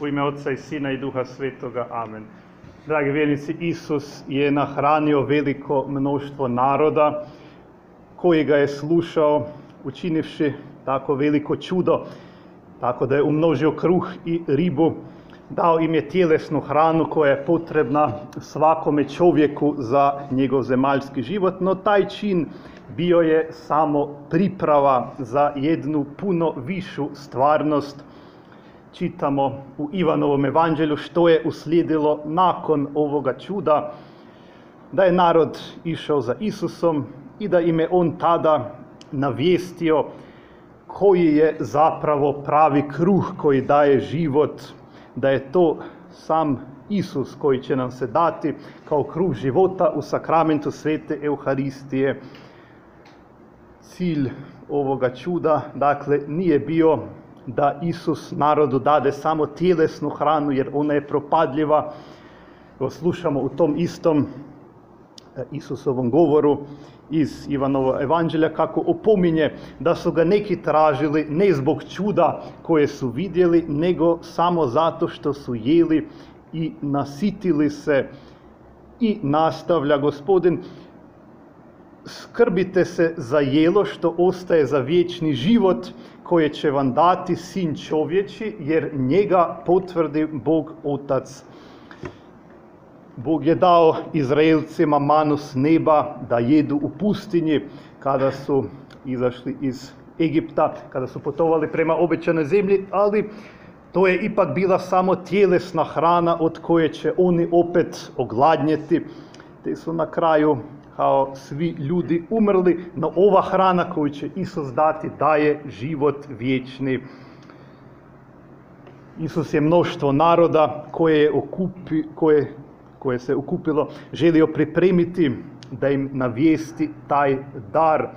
U ime Oca i Sina i Duha Svetoga. Amen. Dragi vjernici, Isus je nahranio veliko mnoštvo naroda koji ga je slušao učinivši tako veliko čudo, tako da je umnožio kruh i ribu, dao im je tjelesnu hranu koja je potrebna svakome čovjeku za njegov zemaljski život, no taj čin bio je samo priprava za jednu puno višu stvarnost. Čitamo u Ivanovom evanđelju što je uslijedilo nakon ovoga čuda, da je narod išao za Isusom i da im je on tada navijestio koji je zapravo pravi kruh koji daje život, da je to sam Isus koji će nam se dati kao kruh života u sakramentu svete Euharistije. Cilj ovoga čuda, dakle, nije bio da Isus narodu dade samo tjelesnu hranu, jer ona je propadljiva. Slušamo u tom istom Isusovom govoru iz Ivanova evanđelja kako opominje da su ga neki tražili ne zbog čuda koje su vidjeli, nego samo zato što su jeli i nasitili se. I nastavlja gospodin, skrbite se za jelo što ostaje za vječni život koje će vam dati sin čovječi, jer njega potvrdi Bog Otac. Bog je dao Izraelcima manu s neba da jedu u pustinji kada su izašli iz Egipta, kada su putovali prema obećanoj zemlji, ali to je ipak bila samo tjelesna hrana od koje će oni opet ogladnjeti, te su na kraju kao svi ljudi umrli, no ova hrana koju će Isus dati daje život vječni. Isus je mnoštvo naroda koje, je okupi, koje, koje se okupilo, želio pripremiti da im navijesti taj dar,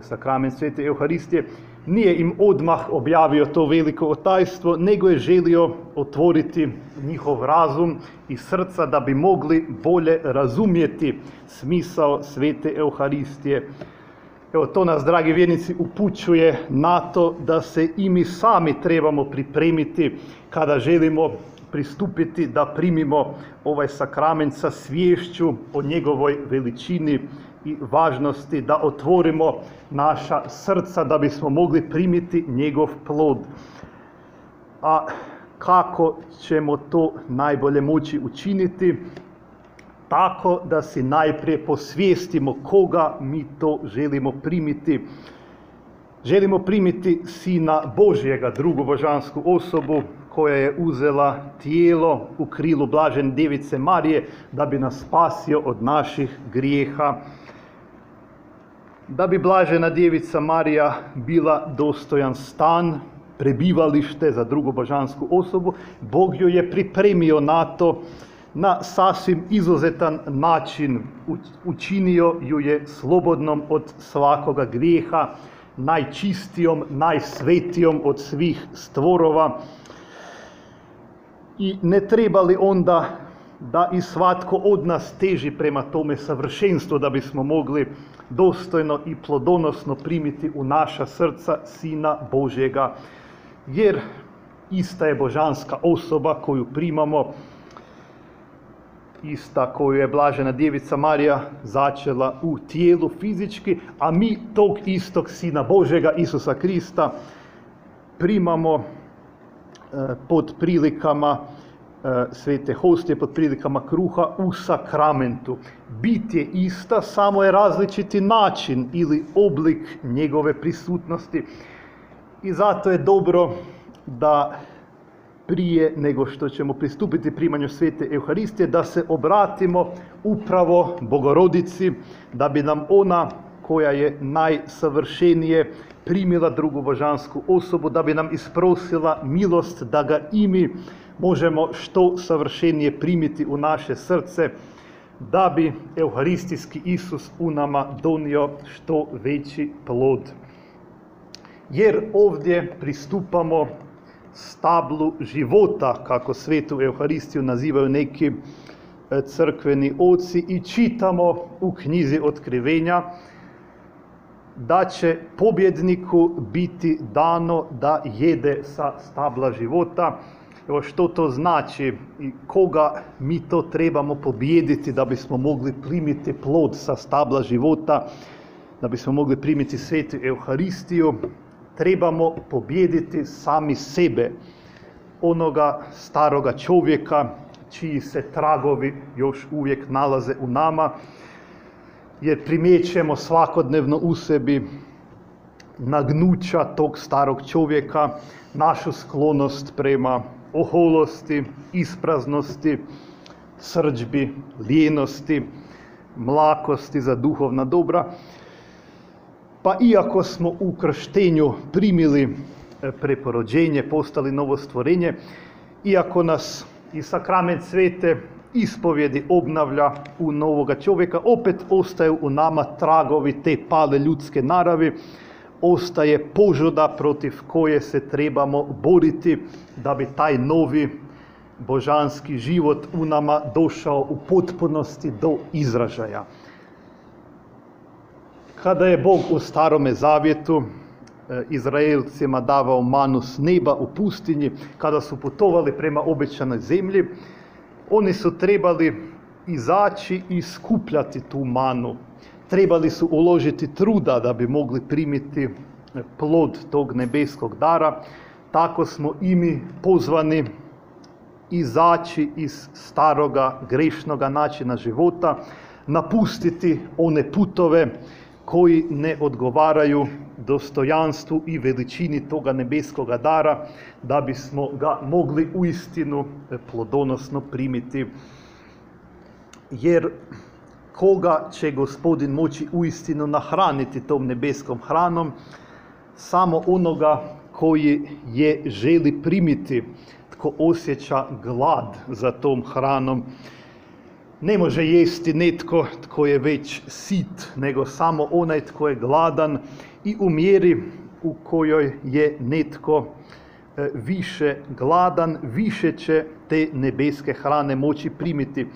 sakrament svete Euharistije, nije im odmah objavio to veliko otajstvo, nego je želio otvoriti njihov razum i srca da bi mogli bolje razumjeti smisao svete Euharistije. Evo to nas, dragi vjernici, upućuje na to da se i mi sami trebamo pripremiti kada želimo pristupiti da primimo ovaj sakrament sa sviješću o njegovoj veličini i važnosti, da otvorimo naša srca da bismo mogli primiti njegov plod. A kako ćemo to najbolje moći učiniti? Tako da si najprije posvijestimo koga mi to želimo primiti. Želimo primiti Sina Božjega, drugu božansku osobu, koja je uzela tijelo u krilu blažen Device Marije da bi nas spasio od naših grijeha. Da bi blažena Djevica Marija bila dostojan stan, prebivalište za drugu božansku osobu, Bog joj je pripremio na to na sasvim izuzetan način. Učinio ju je slobodnom od svakoga grijeha, najčistijom, najsvetijom od svih stvorova. I ne treba li onda da i svatko od nas teži prema tome savršenstvu da bismo mogli dostojno i plodonosno primiti u naša srca Sina Božjega, jer ista je božanska osoba koju primamo, ista koju je blažena djevica Marija začela u tijelu fizički, a mi tog istog Sina Božjega, Isusa Krista, primamo pod prilikama svete hostije, pod prilikama kruha u sakramentu. Bit je ista, samo je različiti način ili oblik njegove prisutnosti. I zato je dobro da prije nego što ćemo pristupiti primanju svete Euharistije, da se obratimo upravo Bogorodici, da bi nam ona koja je najsavršenije primila drugu božansku osobu, da bi nam isprosila milost da ga i mi možemo što savršenije primiti u naše srce, da bi Euharistijski Isus u nama donio što veći plod. Jer ovdje pristupamo stablu života, kako svetu Euharistiju nazivaju neki crkveni oci i čitamo u knjizi otkrivenja da će pobjedniku biti dano da jede sa stabla života. Evo što to znači i koga mi to trebamo pobijediti da bismo mogli primiti plod sa stabla života, da bismo mogli primiti svetu Euharistiju, trebamo pobijediti sami sebe, onoga staroga čovjeka čiji se tragovi još uvijek nalaze u nama, jer primjećujemo svakodnevno u sebi nagnuća tog starog čovjeka, našu sklonost prema oholosti, ispraznosti, srđbi, lijenosti, mlakosti za duhovna dobra. Pa iako smo u krštenju primili e, preporođenje, postali novo stvorenje, iako nas i sakrament svete ispovjedi obnavlja u novoga čovjeka, opet ostaju u nama tragovi te pale ljudske naravi, ostaje požuda protiv koje se trebamo boriti da bi taj novi božanski život u nama došao u potpunosti do izražaja. Kada je Bog u starome zavjetu e, Izraelcima davao manu s neba u pustinji, kada su putovali prema obećanoj zemlji, oni su trebali izaći i skupljati tu manu. Trebali su uložiti truda da bi mogli primiti plod tog nebeskog dara, tako smo i mi pozvani izaći iz staroga grešnoga načina života, napustiti one putove koji ne odgovaraju dostojanstvu i veličini toga nebeskoga dara, da bismo ga mogli uistinu plodonosno primiti. Jer koga će gospodin moći uistinu nahraniti tom nebeskom hranom, samo onoga koji je želi primiti, tko osjeća glad za tom hranom. Ne može jesti netko tko je već sit, nego samo onaj tko je gladan i u mjeri u kojoj je netko e, više gladan, više će te nebeske hrane moći primiti.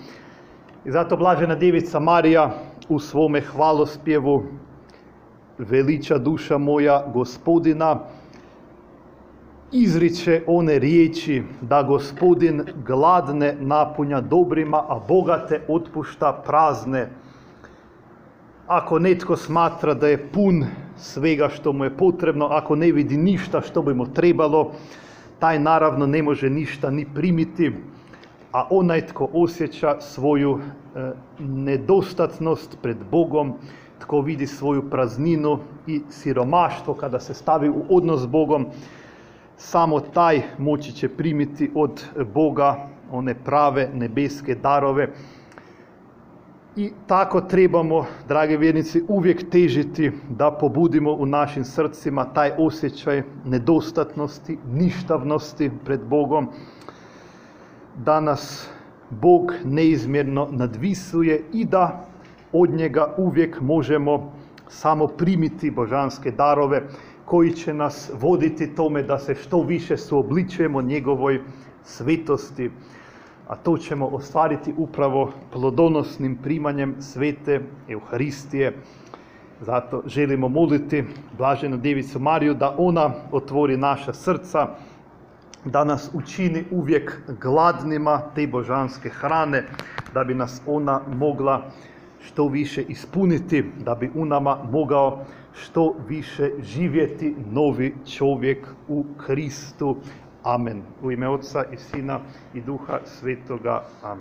I zato Blažena Djevica Marija u svome hvalospjevu veliča duša moja gospodina, izriče one riječi da gospodin gladne napunja dobrima, a bogate otpušta prazne. Ako netko smatra da je pun svega što mu je potrebno, ako ne vidi ništa što bi mu trebalo, taj naravno ne može ništa ni primiti, a onaj tko osjeća svoju e, nedostatnost pred Bogom, tko vidi svoju prazninu i siromaštvo kada se stavi u odnos s Bogom, samo taj moći će primiti od Boga one prave nebeske darove. I tako trebamo, drage vjernici, uvijek težiti da pobudimo u našim srcima taj osjećaj nedostatnosti, ništavnosti pred Bogom, da nas Bog neizmjerno nadvisuje i da od njega uvijek možemo samo primiti božanske darove koji će nas voditi tome da se što više suobličujemo njegovoj svetosti, a to ćemo ostvariti upravo plodonosnim primanjem svete Euharistije. Zato želimo moliti Blaženu Devicu Mariju da ona otvori naša srca, da nas učini uvijek gladnima te božanske hrane, da bi nas ona mogla što više ispuniti, da bi u nama mogao što više živjeti novi čovjek u Kristu. Amen. U ime Otca i Sina i Duha Svetoga. Amen.